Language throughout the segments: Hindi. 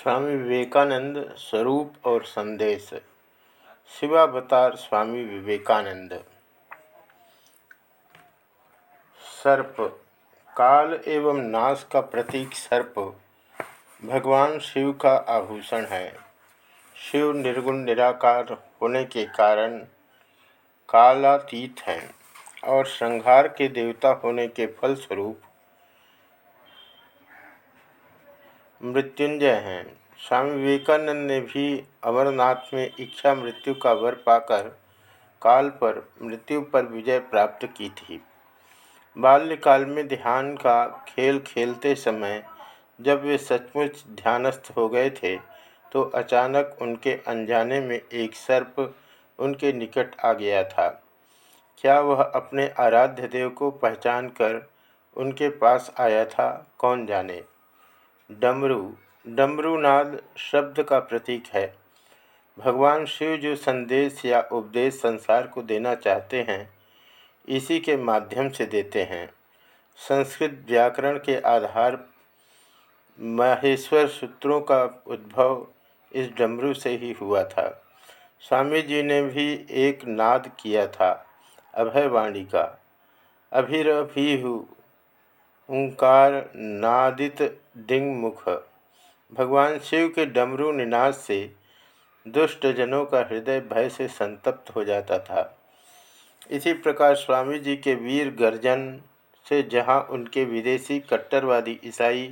स्वामी विवेकानंद स्वरूप और संदेश। शिवावतार स्वामी विवेकानंद। सर्प, काल एवं नाश का प्रतीक सर्प। भगवान शिव का आभूषण है। शिव निर्गुण निराकार होने के कारण कालातीत हैं और संहार के देवता होने के फलस्वरूप मृत्युंजय हैं। स्वामी विवेकानंद ने भी अमरनाथ में इच्छा मृत्यु का वर पाकर काल पर मृत्यु पर विजय प्राप्त की थी। बाल्यकाल में ध्यान का खेल खेलते समय जब वे सचमुच ध्यानस्थ हो गए थे तो अचानक उनके अनजाने में एक सर्प उनके निकट आ गया था। क्या वह अपने आराध्य देव को पहचान कर उनके पास आया था, कौन जाने? डमरू, डमरूनाद शब्द का प्रतीक है। भगवान शिव जो संदेश या उपदेश संसार को देना चाहते हैं, इसी के माध्यम से देते हैं। संस्कृत व्याकरण के आधार माहेश्वर सूत्रों का उद्भव इस डमरू से ही हुआ था। स्वामी जी ने भी एक नाद किया था, अभयवाणी का। अभिरभिहु ओंकार नादित डिंग मुख भगवान शिव के डमरू निनाद से दुष्ट जनों का हृदय भय से संतप्त हो जाता था। इसी प्रकार स्वामी जी के वीर गर्जन से जहाँ उनके विदेशी कट्टरवादी ईसाई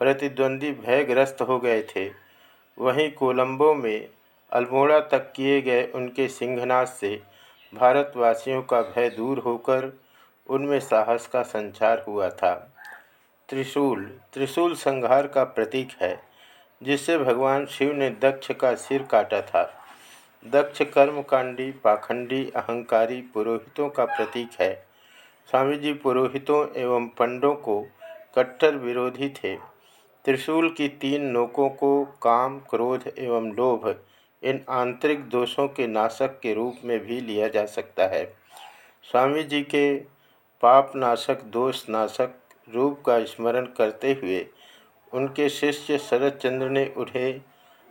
प्रतिद्वंदी भयग्रस्त हो गए थे, वहीं कोलंबो में अल्मोड़ा तक किए गए उनके सिंहनाथ से भारतवासियों का भय दूर होकर उनमें साहस का संचार हुआ था। त्रिशूल त्रिशूल संहार का प्रतीक है, जिससे भगवान शिव ने दक्ष का सिर काटा था। दक्ष कर्मकांडी, पाखंडी, अहंकारी पुरोहितों का प्रतीक है। स्वामी जी पुरोहितों एवं पंडों को कट्टर विरोधी थे। त्रिशूल की तीन नोकों को काम, क्रोध एवं लोभ इन आंतरिक दोषों के नाशक के रूप में भी लिया जा सकता है। स्वामी जी के पाप नाशक दोष नाशक रूप का स्मरण करते हुए उनके शिष्य शरद चंद्र ने उन्हें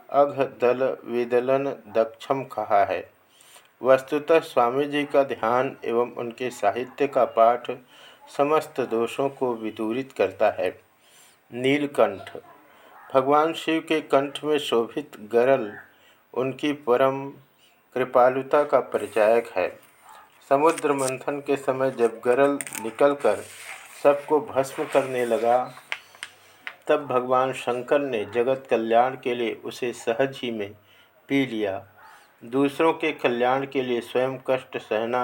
अघ दल विदलन दक्षम कहा है। वस्तुतः स्वामी जी का ध्यान एवं उनके साहित्य का पाठ समस्त दोषों को विदूरित करता है। नीलकंठ, भगवान शिव के कंठ में शोभित गरल उनकी परम कृपालुता का परिचायक है। समुद्र मंथन के समय जब गरल निकलकर सबको भस्म करने लगा, तब भगवान शंकर ने जगत कल्याण के लिए उसे सहज ही में पी लिया। दूसरों के कल्याण के लिए स्वयं कष्ट सहना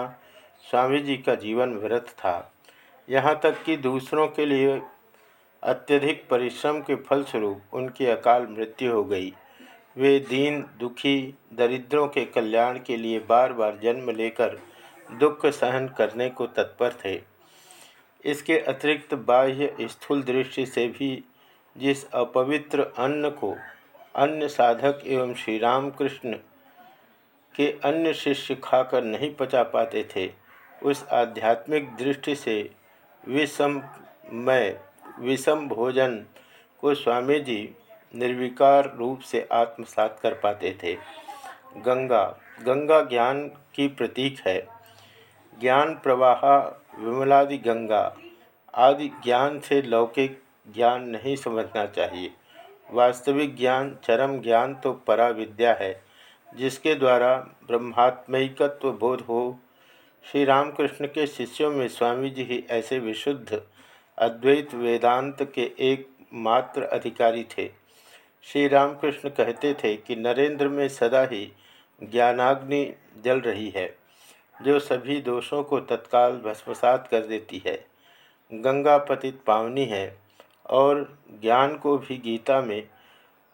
स्वामी जी का जीवन व्रत था। यहाँ तक कि दूसरों के लिए अत्यधिक परिश्रम के फलस्वरूप उनकी अकाल मृत्यु हो गई। वे दीन, दुखी, दरिद्रों के कल्याण के लिए बार बार जन्म लेकर दुख सहन करने को तत्पर थे। इसके अतिरिक्त बाह्य स्थूल दृष्टि से भी जिस अपवित्र अन्न को अन्य साधक एवं श्री रामकृष्ण के अन्य शिष्य खाकर नहीं पचा पाते थे, उस आध्यात्मिक दृष्टि से विषममय विषम भोजन को स्वामी जी निर्विकार रूप से आत्मसात कर पाते थे। गंगा गंगा ज्ञान की प्रतीक है। ज्ञान प्रवाह, विमलादि गंगा आदि ज्ञान से लौकिक ज्ञान नहीं समझना चाहिए। वास्तविक ज्ञान, चरम ज्ञान तो परा विद्या है, जिसके द्वारा ब्रह्मात्मिकत्व बोध हो। श्री रामकृष्ण के शिष्यों में स्वामी जी ही ऐसे विशुद्ध, अद्वैत वेदांत के एक मात्र अधिकारी थे। श्री रामकृष्ण कहते थे कि नरेंद्र में सदा ही ज्ञानाग्नि जल रही है। जो सभी दोषों को तत्काल भस्मसात कर देती है। गंगा पतित पावनी है और ज्ञान को भी गीता में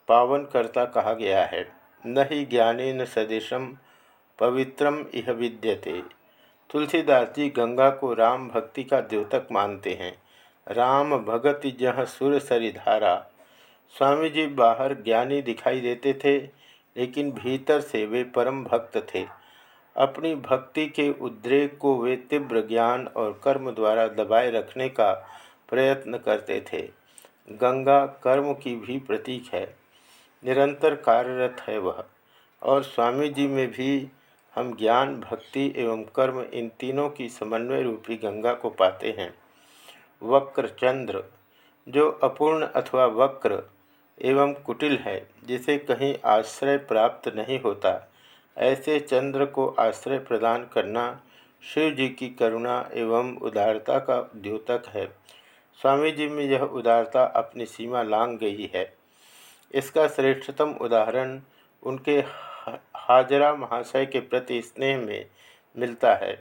पावन करता कहा गया है। न ही ज्ञाने न सदेशम पवित्रम यह विद्यते। तुलसीदास जी गंगा को राम भक्ति का द्योतक मानते हैं। राम भगति जह सुर सरिधारा। स्वामी जी बाहर ज्ञानी दिखाई देते थे, लेकिन भीतर से वे परम भक्त थे। अपनी भक्ति के उद्रेक को वे तीव्र ज्ञान और कर्म द्वारा दबाए रखने का प्रयत्न करते थे। गंगा कर्म की भी प्रतीक है। निरंतर कार्यरत है वह। और स्वामी जी में भी हम ज्ञान, भक्ति एवं कर्म इन तीनों की समन्वय रूपी गंगा को पाते हैं। वक्र चंद्र, जो अपूर्ण अथवा वक्र एवं कुटिल है, जिसे कहीं आश्रय प्राप्त नहीं होता। ऐसे चंद्र को आश्रय प्रदान करना शिव जी की करुणा एवं उदारता का द्योतक है। स्वामी जी में यह उदारता अपनी सीमा लांग गई है। इसका श्रेष्ठतम उदाहरण उनके हाजरा महाशय के प्रति स्नेह में मिलता है।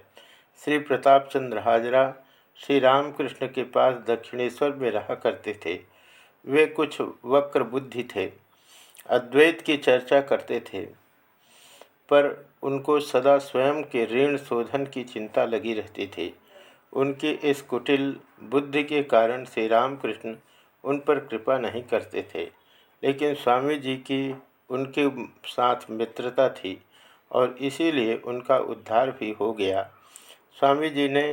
श्री प्रताप चंद्र हाजरा श्री रामकृष्ण के पास दक्षिणेश्वर में रहा करते थे। वे कुछ वक्र बुद्धि थे, अद्वैत की चर्चा करते थे। पर उनको सदा स्वयं के ऋण शोधन की चिंता लगी रहती थी। उनकी इस कुटिल बुद्धि के कारण श्री रामकृष्ण उन पर कृपा नहीं करते थे। लेकिन स्वामी जी की उनके साथ मित्रता थी और इसीलिए उनका उद्धार भी हो गया। स्वामी जी ने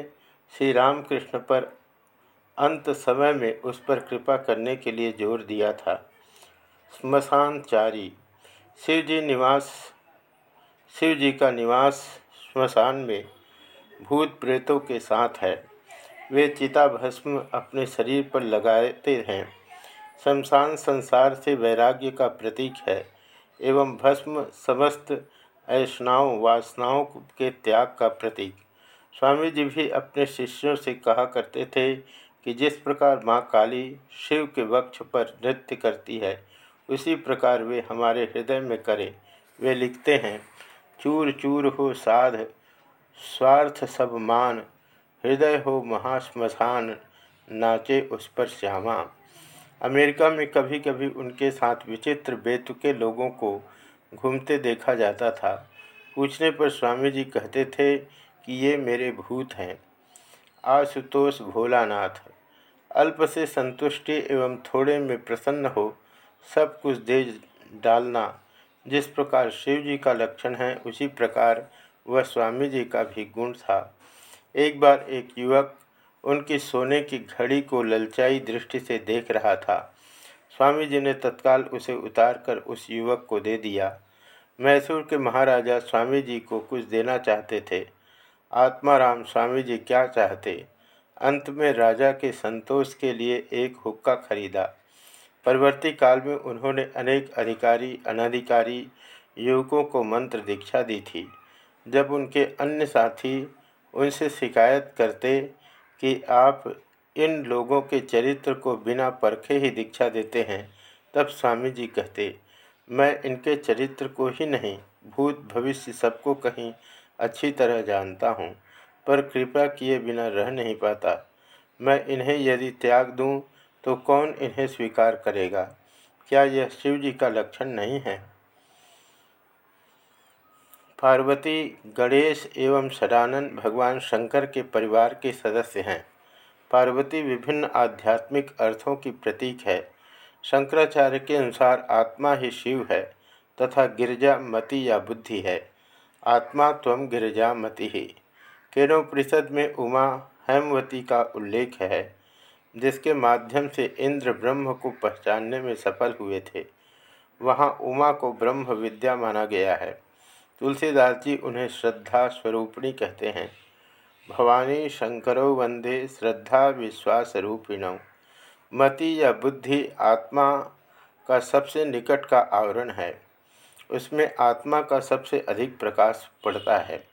श्री रामकृष्ण पर अंत समय में उस पर कृपा करने के लिए ज़ोर दिया था। स्मशान चारी शिव जी निवास शिव जी का निवास स्मशान में भूत प्रेतों के साथ है। वे चिता भस्म अपने शरीर पर लगाते हैं। शमशान संसार से वैराग्य का प्रतीक है एवं भस्म समस्त ऐष्णाओं वासनाओं के त्याग का प्रतीक। स्वामी जी भी अपने शिष्यों से कहा करते थे कि जिस प्रकार माँ काली शिव के वक्ष पर नृत्य करती है, उसी प्रकार वे हमारे हृदय में करें। वे लिखते हैं चूर चूर हो साध, स्वार्थ सब मान, हृदय हो महाश्मशान, नाचे उस पर श्यामा। अमेरिका में कभी कभी उनके साथ विचित्र बेतुके लोगों को घूमते देखा जाता था। पूछने पर स्वामी जी कहते थे कि ये मेरे भूत हैं। आशुतोष भोलानाथ, अल्प से संतुष्टि एवं थोड़े में प्रसन्न हो, सब कुछ दे डालना जिस प्रकार शिव जी का लक्षण है, उसी प्रकार वह स्वामी जी का भी गुण था। एक बार एक युवक उनकी सोने की घड़ी को ललचाई दृष्टि से देख रहा था। स्वामी जी ने तत्काल उसे उतारकर उस युवक को दे दिया। मैसूर के महाराजा स्वामी जी को कुछ देना चाहते थे। आत्माराम स्वामी जी क्या चाहते? अंत में राजा के संतोष के लिए एक हुक्का खरीदा। परवर्ती काल में उन्होंने अनेक अधिकारी, अनधिकारी, युवकों को मंत्र दीक्षा दी थी। जब उनके अन्य साथी उनसे शिकायत करते कि आप इन लोगों के चरित्र को बिना परखे ही दीक्षा देते हैं, तब स्वामी जी कहते, मैं इनके चरित्र को ही नहीं, भूत भविष्य सबको कहीं अच्छी तरह जानता हूँ, पर कृपा किए बिना रह नहीं पाता। मैं इन्हें यदि त्याग दूँ तो कौन इन्हें स्वीकार करेगा? क्या यह शिव जी का लक्षण नहीं है? पार्वती, गणेश एवं सदानंद भगवान शंकर के परिवार के सदस्य हैं। पार्वती विभिन्न आध्यात्मिक अर्थों की प्रतीक है। शंकराचार्य के अनुसार आत्मा ही शिव है तथा गिरजा मति या बुद्धि है। आत्मा तम गिरजा मति ही। केनोपरिषद में उमा, हेमवती का उल्लेख है। जिसके माध्यम से इंद्र ब्रह्म को पहचानने में सफल हुए थे। वहाँ उमा को ब्रह्म विद्या माना गया है। तुलसीदास जी उन्हें श्रद्धा स्वरूपिणी कहते हैं। भवानी शंकरो वंदे श्रद्धा विश्वास रूपिण। मति या बुद्धि आत्मा का सबसे निकट का आवरण है। उसमें आत्मा का सबसे अधिक प्रकाश पड़ता है।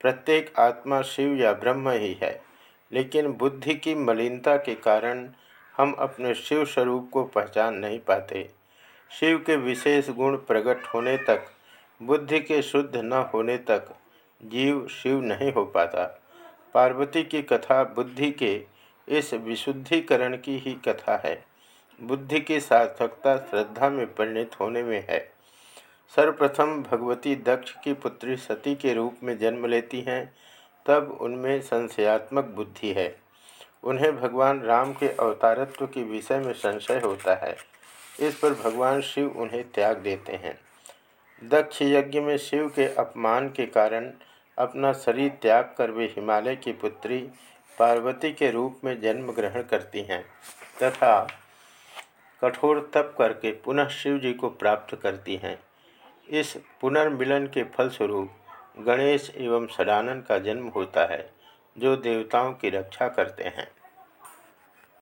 प्रत्येक आत्मा शिव या ब्रह्म ही है। लेकिन बुद्धि की मलिनता के कारण हम अपने शिव स्वरूप को पहचान नहीं पाते। शिव के विशेष गुण प्रकट होने तक, बुद्धि के शुद्ध न होने तक जीव शिव नहीं हो पाता। पार्वती की कथा बुद्धि के इस विशुद्धिकरण की ही कथा है। बुद्धि की सार्थकता श्रद्धा में परिणित होने में है। सर्वप्रथम भगवती दक्ष की पुत्री सती के रूप में जन्म लेती हैं। तब उनमें संशयात्मक बुद्धि है। उन्हें भगवान राम के अवतारत्व के विषय में संशय होता है। इस पर भगवान शिव उन्हें त्याग देते हैं। दक्ष यज्ञ में शिव के अपमान के कारण अपना शरीर त्याग कर वे हिमालय की पुत्री पार्वती के रूप में जन्म ग्रहण करती हैं तथा कठोर तप करके पुनः शिव जी को प्राप्त करती हैं। इस पुनर्मिलन के फलस्वरूप गणेश एवं सदानंद का जन्म होता है जो देवताओं की रक्षा करते हैं।